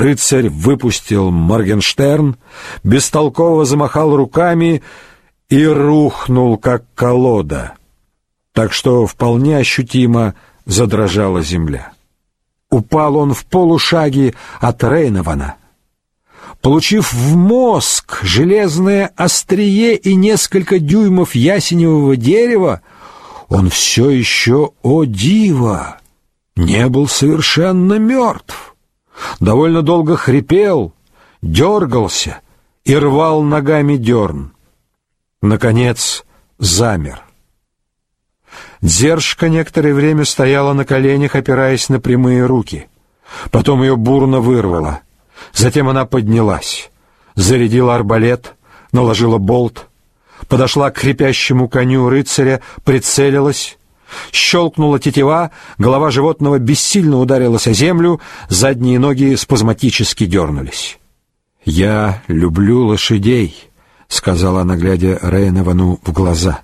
Рыцарь выпустил Моргенштерн, бестолково замахал руками и рухнул, как колода, так что вполне ощутимо задрожала земля. Упал он в полушаге от Рейнована. Получив в мозг железное острие и несколько дюймов ясеневого дерева, он все еще, о диво, не был совершенно мертв. Довольно долго хрипел, дергался и рвал ногами дерн. Наконец замер. Дзержка некоторое время стояла на коленях, опираясь на прямые руки. Потом ее бурно вырвало. Затем она поднялась, зарядила арбалет, наложила болт, подошла к хрипящему коню рыцаря, прицелилась, щелкнула тетива, голова животного бессильно ударилась о землю, задние ноги спазматически дернулись. «Я люблю лошадей», — сказала она, глядя Рейновану в глаза.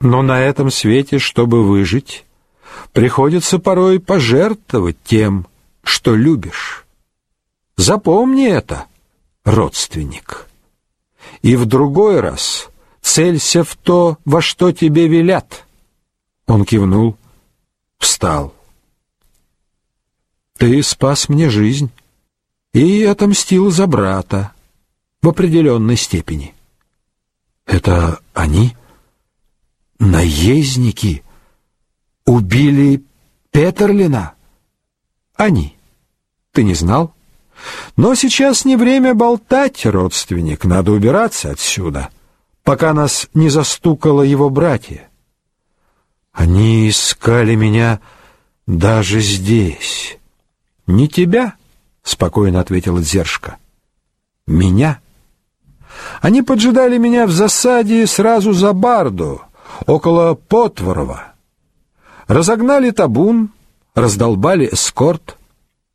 «Но на этом свете, чтобы выжить, приходится порой пожертвовать тем, что любишь. Запомни это, родственник. И в другой раз целься в то, во что тебе велят». Он кивнул, встал. «Ты спас мне жизнь и отомстил за брата в определенной степени». «Это они? Наездники? Убили Петерлина?» «Они. Ты не знал?» «Но сейчас не время болтать, родственник, надо убираться отсюда, пока нас не застукало его братья». Они искали меня даже здесь. Не тебя, спокойно ответила Дзержка. Меня. Они поджидали меня в засаде сразу за Барду, около Потворова. Разогнали табун, раздолбали эскорт.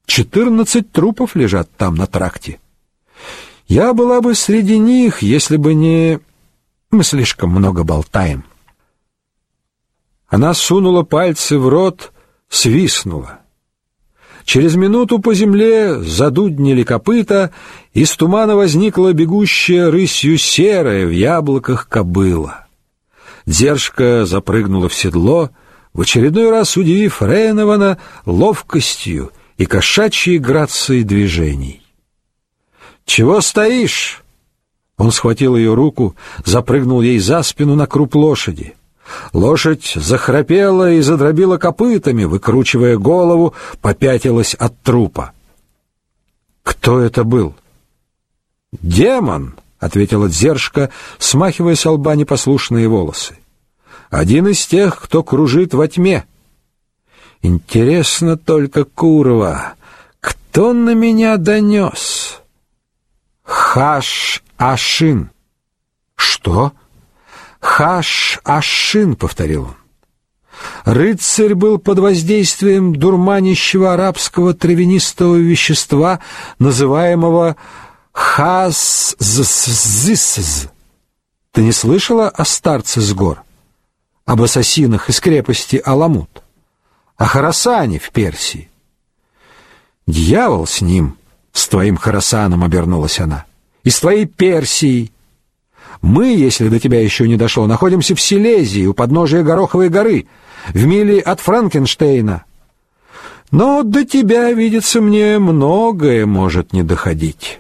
Четырнадцать трупов лежат там на тракте. Я была бы среди них, если бы не... Мы слишком много болтаем. Она сунула пальцы в рот, свистнула. Через минуту по земле задуднили копыта, из тумана возникла бегущая рысью серая в яблоках кобыла. Держка запрыгнула в седло, в очередной раз удивив Рейнована ловкостью и кошачьей грацией движений. «Чего стоишь?» Он схватил ее руку, запрыгнул ей за спину на круп лошади. Лошадь захрапела и задробила копытами, выкручивая голову, попятилась от трупа. Кто это был? Демон, ответила Дзержка, смахивая с лба непослушные волосы. Один из тех, кто кружит во тьме. Интересно только, Курова, кто на меня донес? Хаш-Ашин. Что? «Хаш-Ашин», — повторил он. Рыцарь был под воздействием дурманящего арабского травянистого вещества, называемого хаз-зис. Ты не слышала о старце с гор? Об ассасинах из крепости Аламут? О Харасане в Персии? Дьявол с ним, с твоим Харасаном обернулась она, и с твоей Персией, мы, если до тебя еще не дошло, находимся в Силезии, у подножия Гороховой горы, в миле от Франкенштейна. Но до тебя, видится мне, многое может не доходить.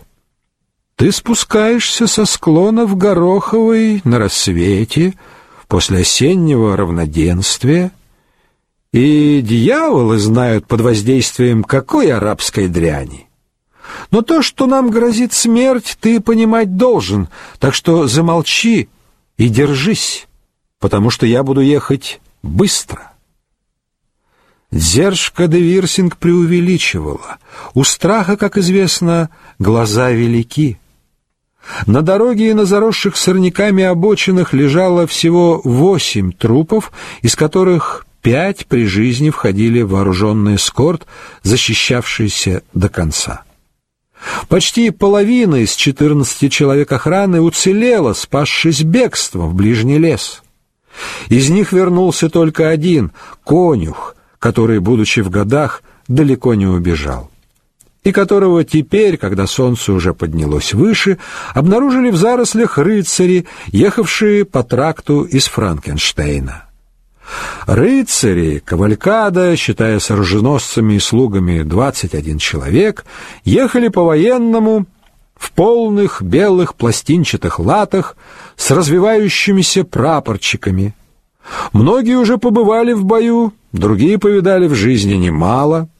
Ты спускаешься со склонов Гороховой на рассвете, после осеннего равноденствия, и дьяволы знают под воздействием какой арабской дряни. Но то, что нам грозит смерть, ты понимать должен, так что замолчи и держись, потому что я буду ехать быстро. Дзержка де Вирсинг преувеличивала. У страха, как известно, глаза велики. На дороге и на заросших сорняками обочинах лежало всего восемь трупов, из которых пять при жизни входили в вооруженный эскорт, защищавшийся до конца. Почти половина из четырнадцати человек охраны уцелела, спасшись бегством в ближний лес. Из них вернулся только один, конюх, который, будучи в годах, далеко не убежал. и которого теперь, когда солнце уже поднялось выше, обнаружили в зарослях рыцари, ехавшие по тракту из Франкенштейна. Рыцари, кавалькада, считая с и слугами 21 человек, ехали по-военному в полных белых пластинчатых латах с развивающимися прапорчиками. Многие уже побывали в бою, другие повидали в жизни немало —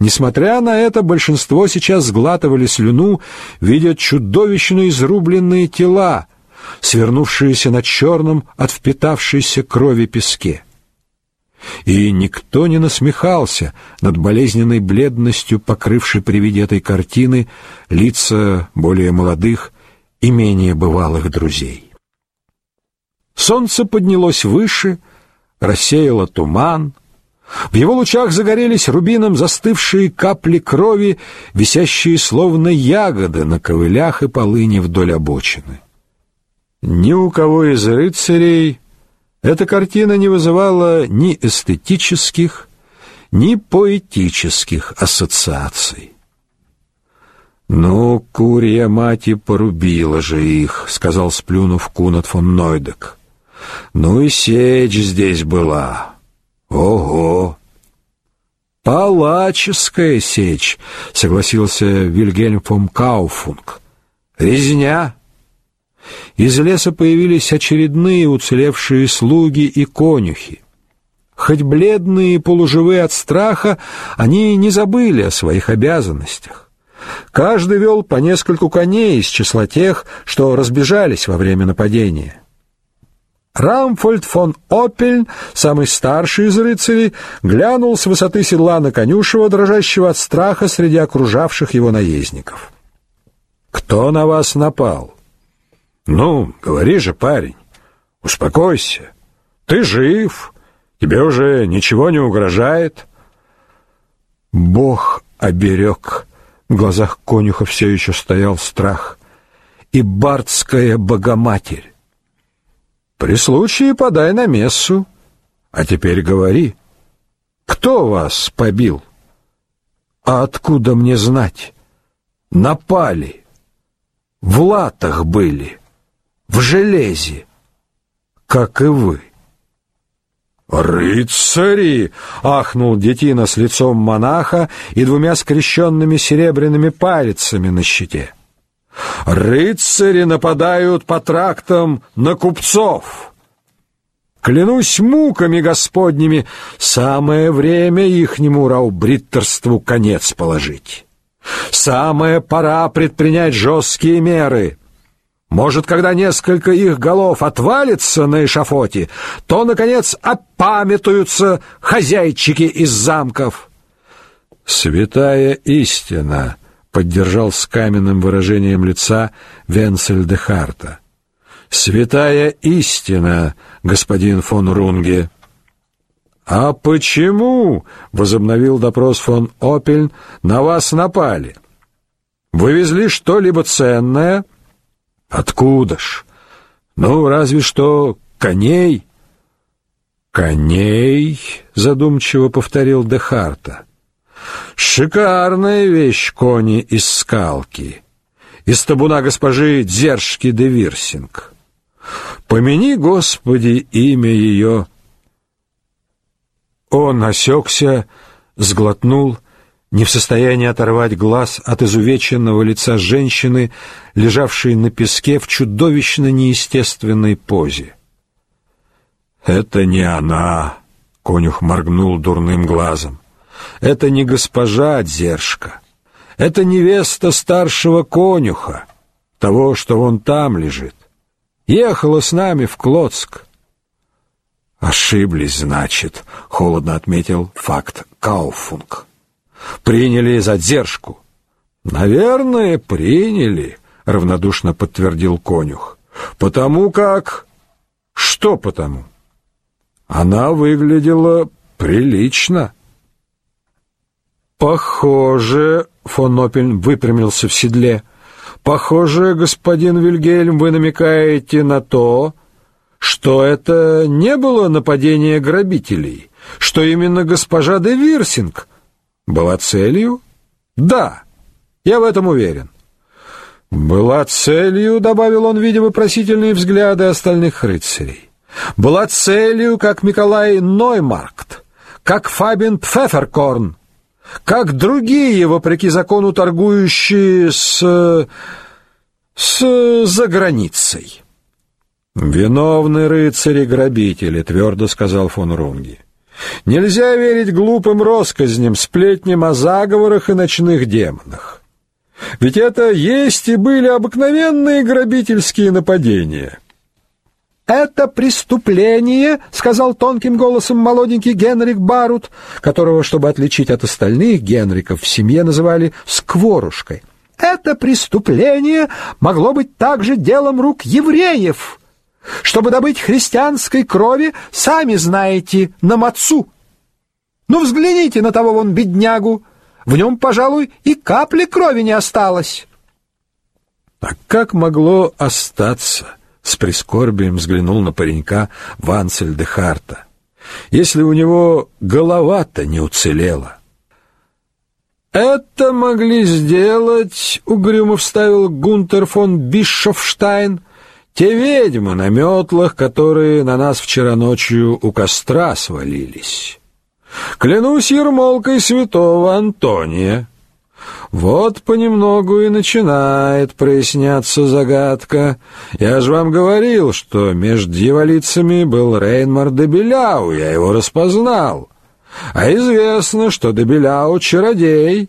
Несмотря на это, большинство сейчас сглатывали слюну, видя чудовищно изрубленные тела, свернувшиеся на черном от впитавшейся крови песке. И никто не насмехался над болезненной бледностью, покрывшей при виде этой картины лица более молодых и менее бывалых друзей. Солнце поднялось выше, рассеяло туман, в его лучах загорелись рубином застывшие капли крови, висящие словно ягоды на ковылях и полыни вдоль обочины. Ни у кого из рыцарей эта картина не вызывала ни эстетических, ни поэтических ассоциаций. «Ну, курья мать и порубила же их», — сказал, сплюнув Кунат фон Нойдек. «Ну и сечь здесь была». Ого! Палаческая сечь, согласился Вильгельм фон Кауфунг. Резня. Из леса появились очередные уцелевшие слуги и конюхи. Хоть бледные и полуживые от страха, они не забыли о своих обязанностях. Каждый вел по нескольку коней из числа тех, что разбежались во время нападения. Рамфольд фон Опельн, самый старший из рыцарей, глянул с высоты седла на конюшева, дрожащего от страха среди окружавших его наездников. «Кто на вас напал?» «Ну, говори же, парень, успокойся. Ты жив, тебе уже ничего не угрожает». Бог оберег. В глазах конюха все еще стоял страх. И бардская богоматерь. При случае подай на мессу. А теперь говори, кто вас побил? А откуда мне знать? Напали. В латах были, в железе, как и вы. «Рыцари!» — ахнул детина с лицом монаха и двумя скрещенными серебряными пальцами на щите. Рыцари нападают по трактам на купцов. Клянусь муками господними, самое время ихнему раубриттерству конец положить. Самая пора предпринять жесткие меры. Может, когда несколько их голов отвалится на эшафоте, то, наконец, опамятуются хозяйчики из замков. Святая истина — поддержал с каменным выражением лица Венцель де Харта. «Святая истина, господин фон Рунге!» «А почему?» — возобновил допрос фон Опельн. «На вас напали. Вы везли что-либо ценное?» «Откуда ж? Ну, разве что коней». «Коней?» — задумчиво повторил Дехарта. Шикарная вещь кони из скалки, из табуна госпожи Дзержки де Вирсинг. Помяни, Господи, имя ее. Он осекся, сглотнул, не в состоянии оторвать глаз от изувеченного лица женщины, лежавшей на песке в чудовищно неестественной позе. «Это не она!» — конюх моргнул дурным глазом. Это не госпожа Дзержка. Это невеста старшего конюха, того, что он там лежит. Ехала с нами в Клоцк. Ошиблись, значит, холодно отметил факт Кауфунг. Приняли за Дзержку. Наверное, приняли, равнодушно подтвердил конюх. Потому как... Что потому? Она выглядела прилично. «Похоже...» — фон Опельн выпрямился в седле. «Похоже, господин Вильгельм, вы намекаете на то, что это не было нападение грабителей, что именно госпожа де Вирсинг была целью?» «Да, Я в этом уверен. Была целью, добавил он, видя вопросительные взгляды остальных рыцарей. Была целью, как Николай Ноймаркт, как Фабин Пфефферкорн, как другие, вопреки закону торгующие с с за границей. Виновны рыцари-грабители, твердо сказал фон Рунги. Нельзя верить глупым россказням, сплетням о заговорах и ночных демонах. Ведь это есть и были обыкновенные грабительские нападения. Это преступление, сказал тонким голосом молоденький Генрик Барут, которого, чтобы отличить от остальных Генриков, в семье называли скворушкой. Это преступление могло быть также делом рук евреев. Чтобы добыть христианской крови, сами знаете, на мацу. Ну взгляните на того вон беднягу, в нем, пожалуй, и капли крови не осталось. А как могло остаться? С прискорбием взглянул на паренька Ванцель де Харта. Если у него голова-то не уцелела. Это могли сделать, угрюмо вставил Гунтер фон Бишофштайн, те ведьмы на метлах, которые на нас вчера ночью у костра свалились. Клянусь ермолкой святого Антония. Вот понемногу и начинает проясняться загадка. Я же вам говорил, что между дьяволицами был Рейнмар де Беляу, я его распознал. А известно, что де Беляу чародей.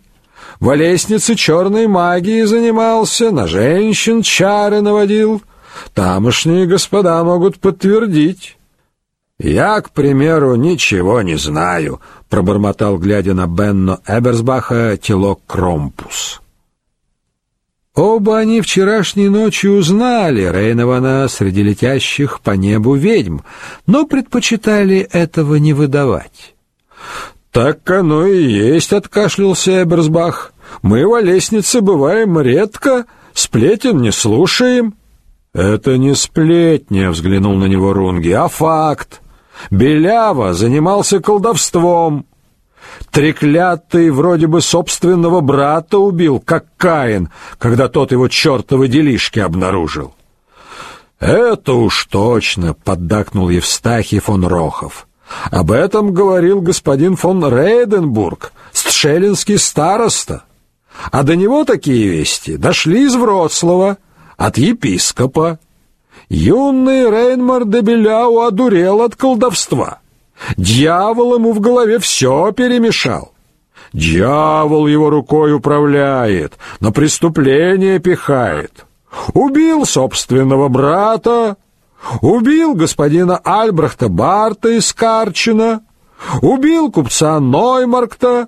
В лестнице черной магии занимался, на женщин чары наводил. Тамошние господа могут подтвердить. Я, к примеру, ничего не знаю, пробормотал, глядя на Бенно Эберсбаха, тело Кромпус. Оба они вчерашней ночью узнали Рейнована среди летящих по небу ведьм, но предпочитали этого не выдавать. Так оно и есть, откашлялся Эберсбах. Мы во лестнице бываем редко, сплетен не слушаем. Это не сплетня, взглянул на него Рунги, а факт. Белява занимался колдовством. Треклятый вроде бы собственного брата убил, как Каин, когда тот его чертовы делишки обнаружил. Это уж точно, поддакнул Евстахий фон Рохов. Об этом говорил господин фон Рейденбург, стшелинский староста. А до него такие вести дошли из Вроцлава от епископа. Юный Рейнмар де Беляу одурел от колдовства. Дьявол ему в голове все перемешал. Дьявол его рукой управляет, на преступление пихает. Убил собственного брата, убил господина Альбрехта Барта из Карчина, убил купца Ноймаркта,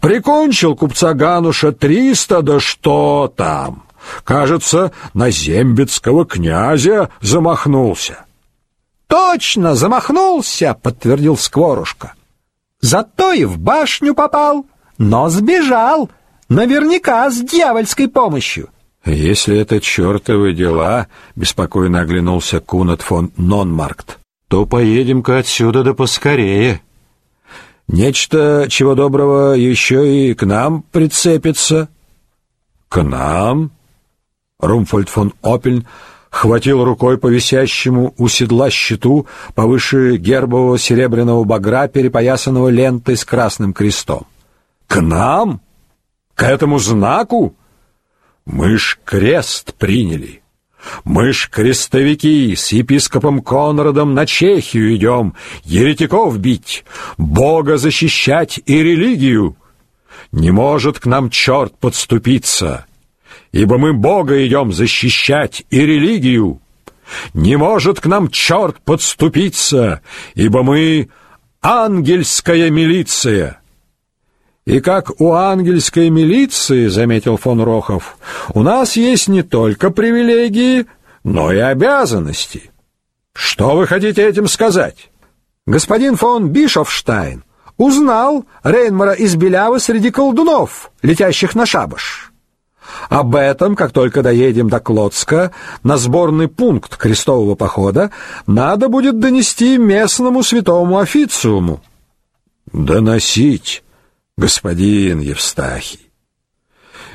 прикончил купца Гануша Триста, да что там. Кажется, на зембецкого князя замахнулся. Точно, замахнулся, подтвердил Скворушка. Зато и в башню попал, но сбежал, наверняка с дьявольской помощью. Если это чертовы дела, беспокойно оглянулся Кунат фон Нонмаркт, то поедем-ка отсюда да поскорее. Нечто, чего доброго, еще и к нам прицепится. К нам? Румфольд фон Опельн хватил рукой по висящему у седла щиту повыше гербового серебряного багра, перепоясанного лентой с красным крестом. «К нам? К этому знаку? Мы ж крест приняли. Мы ж крестовики с епископом Конрадом на Чехию идем, еретиков бить, Бога защищать и религию. Не может к нам черт подступиться» ибо мы Бога идем защищать и религию. Не может к нам черт подступиться, ибо мы ангельская милиция. И как у ангельской милиции, заметил фон Рохов, у нас есть не только привилегии, но и обязанности. Что вы хотите этим сказать? Господин фон Бишофштайн узнал Рейнмара из Белявы среди колдунов, летящих на шабаш. Об этом, как только доедем до Клодска, на сборный пункт крестового похода, надо будет донести местному святому официуму. Доносить, господин Евстахий.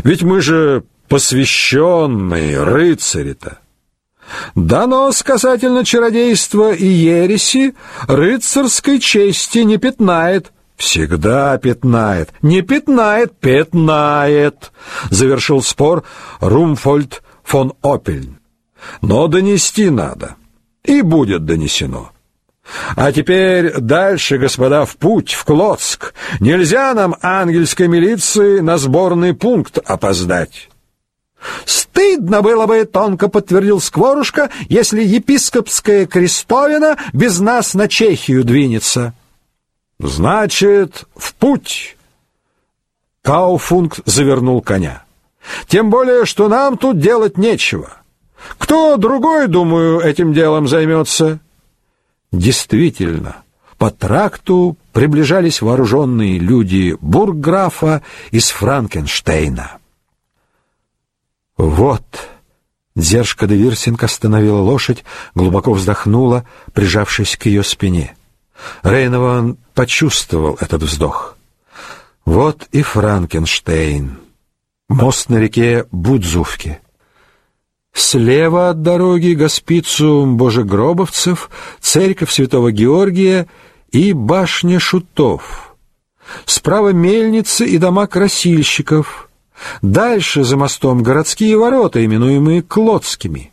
Ведь мы же посвященные рыцари-то. Донос касательно чародейства и ереси рыцарской чести не пятнает. Всегда пятнает. Не пятнает, пятнает, завершил спор Румфольд фон Опельн. Но донести надо. И будет донесено. А теперь дальше, господа, в путь, в Клоцк. Нельзя нам, ангельской милиции, на сборный пункт опоздать. «Стыдно было бы, — тонко подтвердил Скворушка, — если епископская крестовина без нас на Чехию двинется». «Значит, в путь!» Кауфунг завернул коня. «Тем более, что нам тут делать нечего. Кто другой, думаю, этим делом займется?» Действительно, по тракту приближались вооруженные люди бургграфа из Франкенштейна. «Вот!» Дзержка де Вирсинг остановила лошадь, глубоко вздохнула, прижавшись к ее спине. Рейнован почувствовал этот вздох. «Вот и Франкенштейн. Мост на реке Будзувки. Слева от дороги Госпицу Божегробовцев, церковь Святого Георгия и башня Шутов. Справа мельницы и дома красильщиков — Дальше за мостом городские ворота, именуемые Клодскими.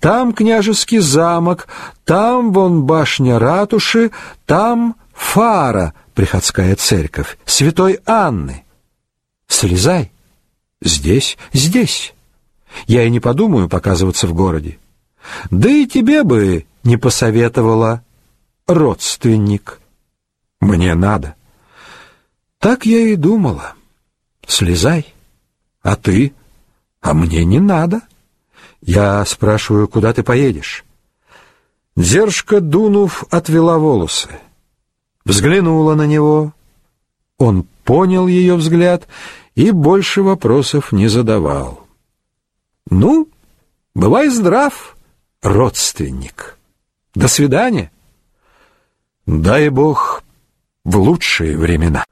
Там княжеский замок, там вон башня ратуши, там фара, приходская церковь, святой Анны. Слезай. Здесь, здесь. Я и не подумаю показываться в городе. Да и тебе бы не посоветовала, родственник. Мне надо. Так я и думала. Слезай. А ты? А мне не надо. Я спрашиваю, куда ты поедешь? Дзержка, дунув, отвела волосы. Взглянула на него. Он понял ее взгляд и больше вопросов не задавал. «Ну, бывай здрав, родственник. До свидания. Дай Бог в лучшие времена».